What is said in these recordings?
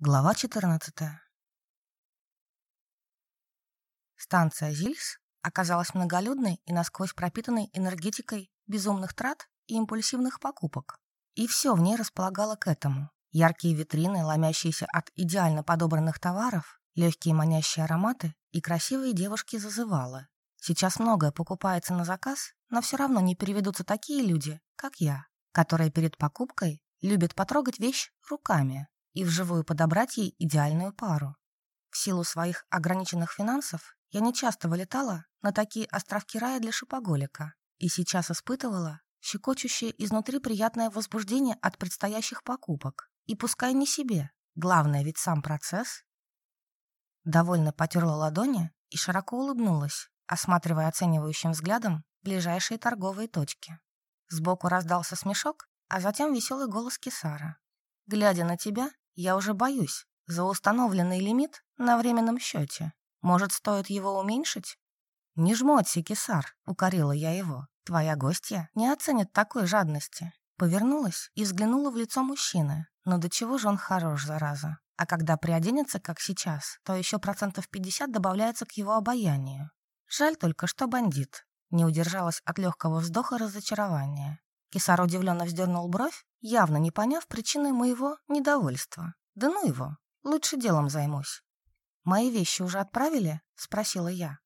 Глава 14. Станция Зильс оказалась многолюдной и насквозь пропитанной энергетикой безумных трат и импульсивных покупок. И все в ней располагало к этому. Яркие витрины, ломящиеся от идеально подобранных товаров, легкие манящие ароматы и красивые девушки зазывалы. Сейчас многое покупается на заказ, но все равно не переведутся такие люди, как я, которые перед покупкой любят потрогать вещь руками и вживую подобрать ей идеальную пару. В силу своих ограниченных финансов я не часто вылетала на такие островки рая для шопоголика и сейчас испытывала щекочущее изнутри приятное возбуждение от предстоящих покупок. И пускай не себе, главное ведь сам процесс. Довольно потерла ладони и широко улыбнулась, осматривая оценивающим взглядом ближайшие торговые точки. Сбоку раздался смешок, а затем веселый голос Кисара. «Глядя на тебя, я уже боюсь за установленный лимит на временном счете. Может, стоит его уменьшить? Не жмоться, кисар, укорила я его. Твоя гостья не оценит такой жадности. Повернулась и взглянула в лицо мужчины. Но до чего же он хорош, зараза. А когда приоденется, как сейчас, то еще процентов 50 добавляется к его обаянию. Жаль только, что бандит. Не удержалась от легкого вздоха разочарования. Кисар удивленно вздернул бровь, явно не поняв причины моего недовольства. «Да ну его, лучше делом займусь». «Мои вещи уже отправили?» — спросила я.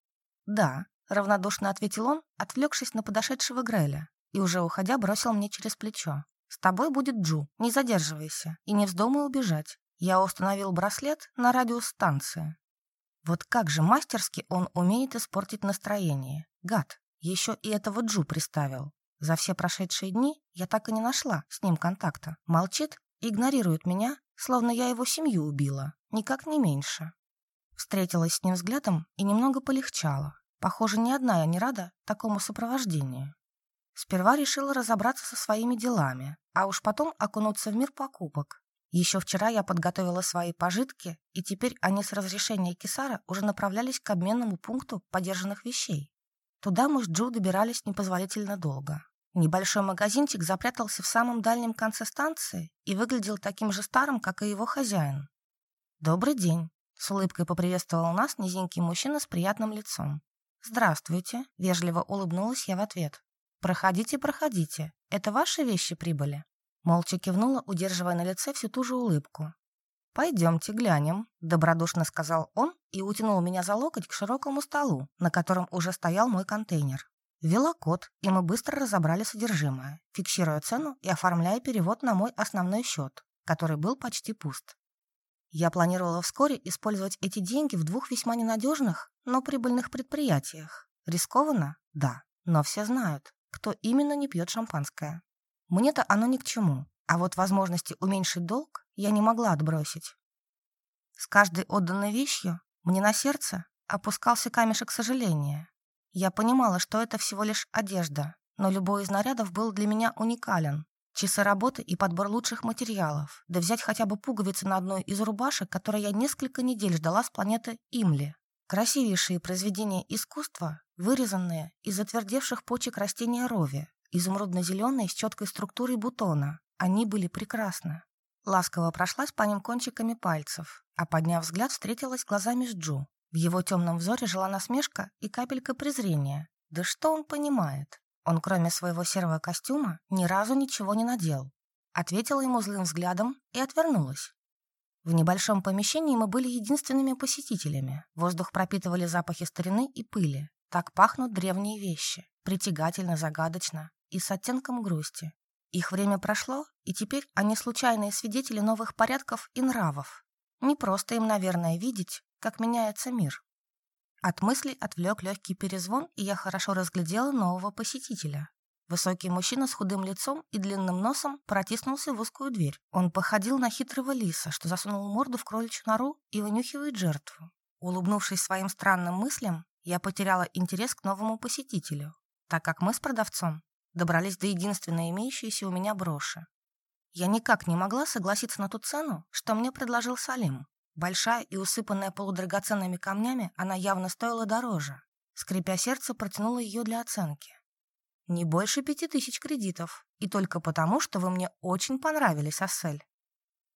«Да», — равнодушно ответил он, отвлекшись на подошедшего Греля, и уже уходя бросил мне через плечо. «С тобой будет Джу, не задерживайся и не вздумай убежать. Я установил браслет на радиус станции». Вот как же мастерски он умеет испортить настроение. Гад, еще и этого Джу приставил. За все прошедшие дни я так и не нашла с ним контакта. Молчит, игнорирует меня, словно я его семью убила, никак не меньше. Встретилась с ним взглядом и немного полегчало. Похоже, ни одна я не рада такому сопровождению. Сперва решила разобраться со своими делами, а уж потом окунуться в мир покупок. Еще вчера я подготовила свои пожитки, и теперь они с разрешения Кисара уже направлялись к обменному пункту подержанных вещей. Туда мы с Джу добирались непозволительно долго. Небольшой магазинчик запрятался в самом дальнем конце станции и выглядел таким же старым, как и его хозяин. «Добрый день», — с улыбкой поприветствовал нас низенький мужчина с приятным лицом. «Здравствуйте», — вежливо улыбнулась я в ответ. «Проходите, проходите. Это ваши вещи прибыли?» Молча кивнула, удерживая на лице всю ту же улыбку. «Пойдемте глянем», — добродушно сказал он и утянул меня за локоть к широкому столу, на котором уже стоял мой контейнер. Ввела код, и мы быстро разобрали содержимое, фиксируя цену и оформляя перевод на мой основной счет, который был почти пуст. Я планировала вскоре использовать эти деньги в двух весьма ненадежных, но прибыльных предприятиях. Рискованно? Да. Но все знают, кто именно не пьет шампанское. Мне-то оно ни к чему, а вот возможности уменьшить долг я не могла отбросить. С каждой отданной вещью мне на сердце опускался камешек сожаления. Я понимала, что это всего лишь одежда, но любой из нарядов был для меня уникален. Часы работы и подбор лучших материалов, да взять хотя бы пуговицы на одной из рубашек, которые я несколько недель ждала с планеты Имли. Красивейшие произведения искусства, вырезанные из затвердевших почек растения рови, изумрудно-зеленые с четкой структурой бутона. Они были прекрасны. Ласково прошлась по ним кончиками пальцев, а подняв взгляд, встретилась глазами с Джу. В его темном взоре жила насмешка и капелька презрения. Да что он понимает? Он, кроме своего серого костюма, ни разу ничего не надел. Ответила ему злым взглядом и отвернулась. В небольшом помещении мы были единственными посетителями. Воздух пропитывали запахи старины и пыли. Так пахнут древние вещи. Притягательно, загадочно и с оттенком грусти. Их время прошло, и теперь они случайные свидетели новых порядков и нравов. Не просто им, наверное, видеть, как меняется мир. От мыслей отвлек легкий перезвон, и я хорошо разглядела нового посетителя. Высокий мужчина с худым лицом и длинным носом протиснулся в узкую дверь. Он походил на хитрого лиса, что засунул морду в кроличью нору и вынюхивает жертву. Улыбнувшись своим странным мыслям, я потеряла интерес к новому посетителю, так как мы с продавцом добрались до единственной имеющейся у меня броши. Я никак не могла согласиться на ту цену, что мне предложил Салим. Большая и усыпанная полудрагоценными камнями, она явно стоила дороже. Скрипя сердце, протянула ее для оценки. «Не больше пяти тысяч кредитов. И только потому, что вы мне очень понравились, Ассель».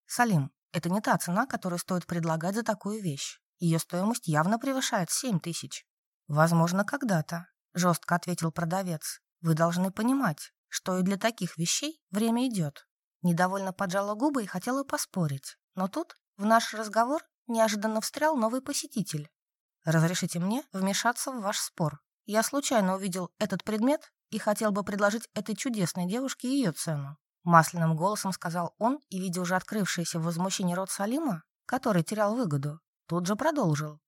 «Салим, Это не та цена, которую стоит предлагать за такую вещь. Ее стоимость явно превышает семь тысяч. Возможно, когда-то, жестко ответил продавец. Вы должны понимать, что и для таких вещей время идет. Недовольно поджала губы и хотела поспорить. Но тут в наш разговор неожиданно встрял новый посетитель. «Разрешите мне вмешаться в ваш спор. Я случайно увидел этот предмет и хотел бы предложить этой чудесной девушке ее цену. Масляным голосом сказал он, и, видя уже открывшееся в возмущении рот Салима, который терял выгоду, тут же продолжил.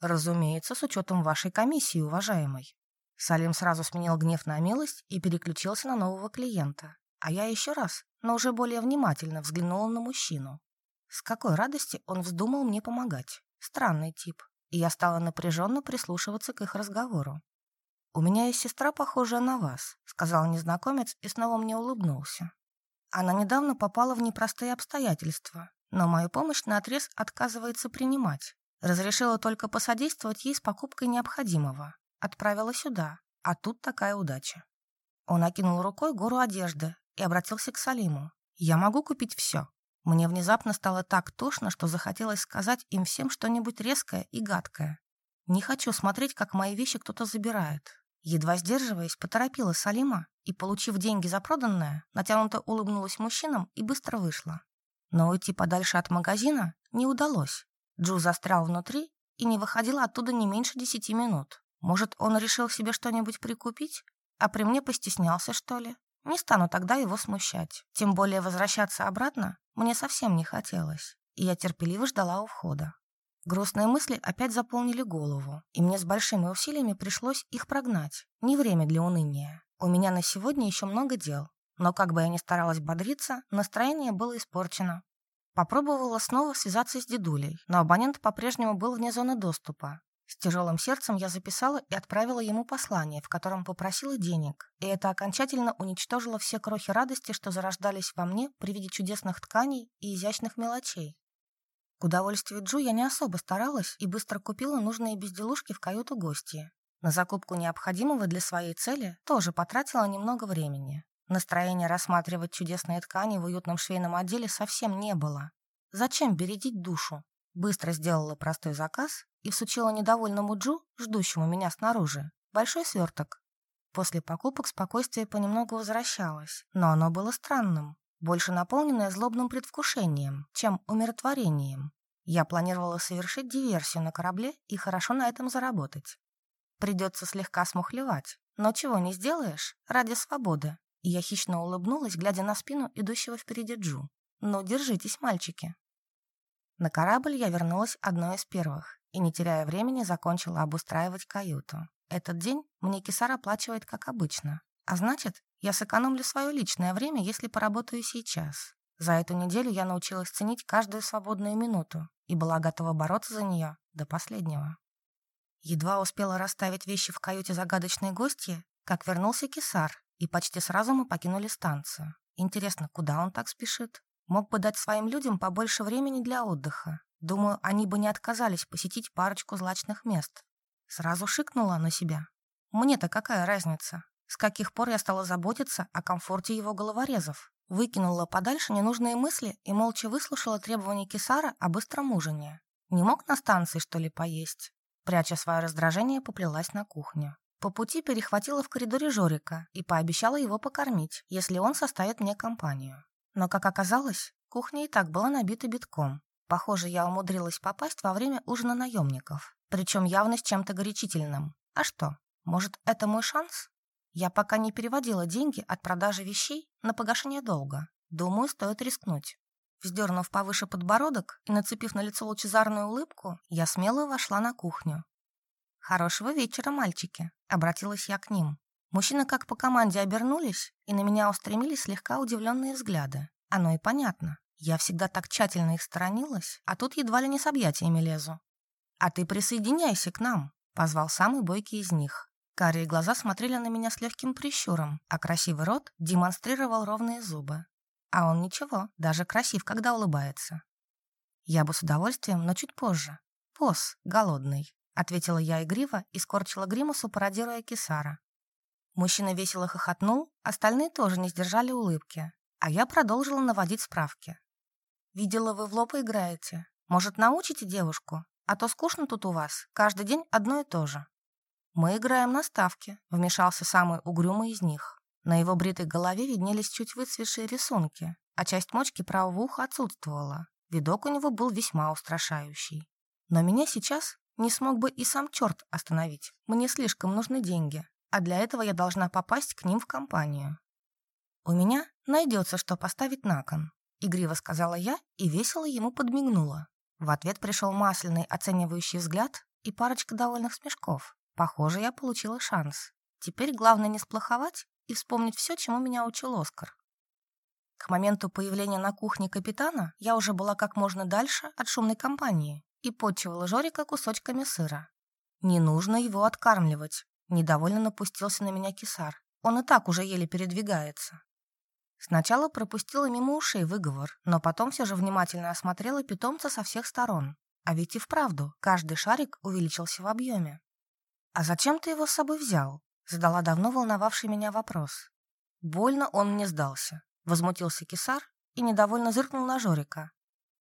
«Разумеется, с учетом вашей комиссии, уважаемый». Салим сразу сменил гнев на милость и переключился на нового клиента. А я еще раз, но уже более внимательно взглянула на мужчину. С какой радости он вздумал мне помогать. Странный тип. И я стала напряженно прислушиваться к их разговору. «У меня есть сестра, похожая на вас», — сказал незнакомец и снова мне улыбнулся. Она недавно попала в непростые обстоятельства, но мою помощь наотрез отказывается принимать. Разрешила только посодействовать ей с покупкой необходимого. Отправила сюда, а тут такая удача. Он окинул рукой гору одежды и обратился к Салиму. «Я могу купить все». Мне внезапно стало так тошно, что захотелось сказать им всем что-нибудь резкое и гадкое. Не хочу смотреть, как мои вещи кто-то забирает. Едва сдерживаясь, поторопила Салима и, получив деньги за проданное, натянуто улыбнулась мужчинам и быстро вышла. Но уйти подальше от магазина не удалось. Джу застрял внутри и не выходил оттуда не меньше десяти минут. Может, он решил себе что-нибудь прикупить? А при мне постеснялся, что ли? Не стану тогда его смущать. Тем более возвращаться обратно мне совсем не хотелось. И я терпеливо ждала у входа. Грустные мысли опять заполнили голову, и мне с большими усилиями пришлось их прогнать. Не время для уныния. У меня на сегодня еще много дел. Но как бы я ни старалась бодриться, настроение было испорчено. Попробовала снова связаться с дедулей, но абонент по-прежнему был вне зоны доступа. С тяжелым сердцем я записала и отправила ему послание, в котором попросила денег, и это окончательно уничтожило все крохи радости, что зарождались во мне при виде чудесных тканей и изящных мелочей. К удовольствию Джу я не особо старалась и быстро купила нужные безделушки в каюту гостья. На закупку необходимого для своей цели тоже потратила немного времени. Настроения рассматривать чудесные ткани в уютном швейном отделе совсем не было. Зачем бередить душу? Быстро сделала простой заказ и всучила недовольному Джу, ждущему меня снаружи, большой сверток. После покупок спокойствие понемногу возвращалось, но оно было странным больше наполненная злобным предвкушением, чем умиротворением. Я планировала совершить диверсию на корабле и хорошо на этом заработать. Придется слегка смухлевать, но чего не сделаешь ради свободы. Я хищно улыбнулась, глядя на спину идущего впереди Джу. «Ну, держитесь, мальчики». На корабль я вернулась одной из первых и, не теряя времени, закончила обустраивать каюту. Этот день мне Кисар оплачивает как обычно, а значит, я сэкономлю свое личное время, если поработаю сейчас. За эту неделю я научилась ценить каждую свободную минуту и была готова бороться за нее до последнего. Едва успела расставить вещи в каюте загадочной гости, как вернулся Кисар, и почти сразу мы покинули станцию. Интересно, куда он так спешит? Мог бы дать своим людям побольше времени для отдыха. Думаю, они бы не отказались посетить парочку злачных мест. Сразу шикнула на себя. Мне-то какая разница? С каких пор я стала заботиться о комфорте его головорезов? Выкинула подальше ненужные мысли и молча выслушала требования Кисара о быстром ужине. Не мог на станции, что ли, поесть? Пряча свое раздражение, поплелась на кухню. По пути перехватила в коридоре Жорика и пообещала его покормить, если он составит мне компанию. Но, как оказалось, кухня и так была набита битком. Похоже, я умудрилась попасть во время ужина наемников. Причем явно с чем-то горячительным. А что, может, это мой шанс? Я пока не переводила деньги от продажи вещей на погашение долга. Думаю, стоит рискнуть. Вздернув повыше подбородок и нацепив на лицо лучезарную улыбку, я смело вошла на кухню. «Хорошего вечера, мальчики!» — обратилась я к ним. Мужчины как по команде обернулись, и на меня устремились слегка удивленные взгляды. Оно и понятно. Я всегда так тщательно их сторонилась, а тут едва ли не с объятиями лезу. «А ты присоединяйся к нам!» — позвал самый бойкий из них. Карие глаза смотрели на меня с легким прищуром, а красивый рот демонстрировал ровные зубы. А он ничего, даже красив, когда улыбается. Я бы с удовольствием, но чуть позже. Пос, голодный, ответила я игриво и скорчила гримусу, пародируя кисара. Мужчина весело хохотнул, остальные тоже не сдержали улыбки, а я продолжила наводить справки. Видела, вы в лоб играете. Может, научите девушку? А то скучно тут у вас. Каждый день одно и то же». «Мы играем на ставке», — вмешался самый угрюмый из них. На его бритой голове виднелись чуть выцветшие рисунки, а часть мочки правого уха отсутствовала. Видок у него был весьма устрашающий. Но меня сейчас не смог бы и сам черт остановить. Мне слишком нужны деньги, а для этого я должна попасть к ним в компанию. «У меня найдется, что поставить на кон», — игриво сказала я и весело ему подмигнула. В ответ пришел масляный оценивающий взгляд и парочка довольных смешков. Похоже, я получила шанс. Теперь главное не сплоховать и вспомнить все, чему меня учил Оскар. К моменту появления на кухне капитана я уже была как можно дальше от шумной компании и подчивала Жорика кусочками сыра. Не нужно его откармливать. Недовольно напустился на меня кисар. Он и так уже еле передвигается. Сначала пропустила мимо ушей выговор, но потом все же внимательно осмотрела питомца со всех сторон. А ведь и вправду, каждый шарик увеличился в объеме. «А зачем ты его с собой взял?» Задала давно волновавший меня вопрос. Больно он мне сдался. Возмутился кисар и недовольно зыркнул на Жорика.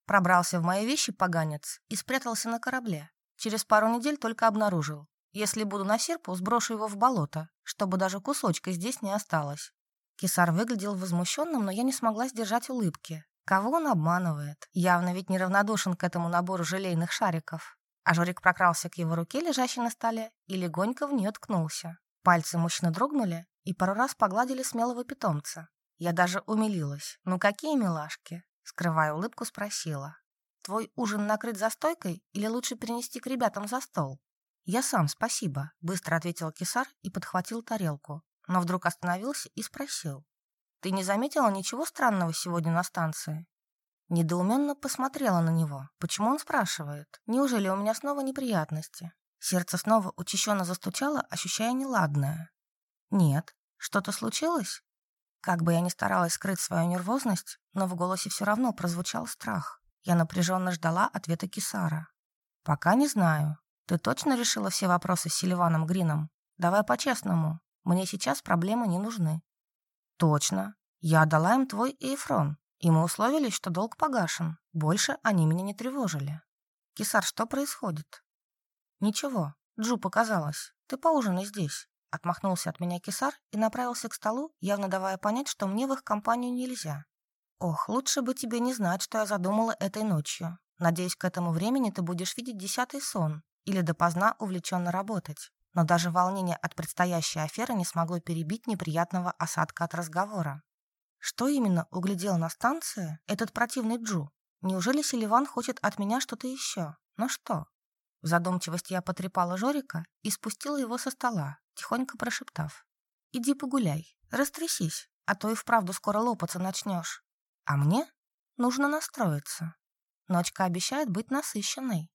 Пробрался в мои вещи поганец и спрятался на корабле. Через пару недель только обнаружил. Если буду на серпу, сброшу его в болото, чтобы даже кусочка здесь не осталось. Кисар выглядел возмущенным, но я не смогла сдержать улыбки. Кого он обманывает? Явно ведь неравнодушен к этому набору желейных шариков. А Жорик прокрался к его руке, лежащей на столе, и легонько в нее ткнулся. Пальцы мужчины дрогнули и пару раз погладили смелого питомца. Я даже умилилась. «Ну какие милашки?» Скрывая улыбку, спросила. «Твой ужин накрыт за стойкой или лучше перенести к ребятам за стол?» «Я сам, спасибо», — быстро ответил кисар и подхватил тарелку. Но вдруг остановился и спросил. «Ты не заметила ничего странного сегодня на станции?» Недоуменно посмотрела на него. Почему он спрашивает? Неужели у меня снова неприятности? Сердце снова учащенно застучало, ощущая неладное. «Нет. Что-то случилось?» Как бы я ни старалась скрыть свою нервозность, но в голосе все равно прозвучал страх. Я напряженно ждала ответа Кисара. «Пока не знаю. Ты точно решила все вопросы с Селиваном Грином? Давай по-честному. Мне сейчас проблемы не нужны». «Точно. Я отдала им твой эйфрон, и мы условились, что долг погашен. Больше они меня не тревожили. Кисар, что происходит?» «Ничего. Джу показалось. Ты поужинай здесь. Отмахнулся от меня кисар и направился к столу, явно давая понять, что мне в их компанию нельзя. «Ох, лучше бы тебе не знать, что я задумала этой ночью. Надеюсь, к этому времени ты будешь видеть десятый сон или допоздна увлеченно работать». Но даже волнение от предстоящей аферы не смогло перебить неприятного осадка от разговора. Что именно углядел на станции этот противный Джу? Неужели Селиван хочет от меня что-то еще? Но что? В задумчивости я потрепала Жорика и спустила его со стола, тихонько прошептав. «Иди погуляй, растрясись, а то и вправду скоро лопаться начнешь. А мне нужно настроиться. Ночка обещает быть насыщенной.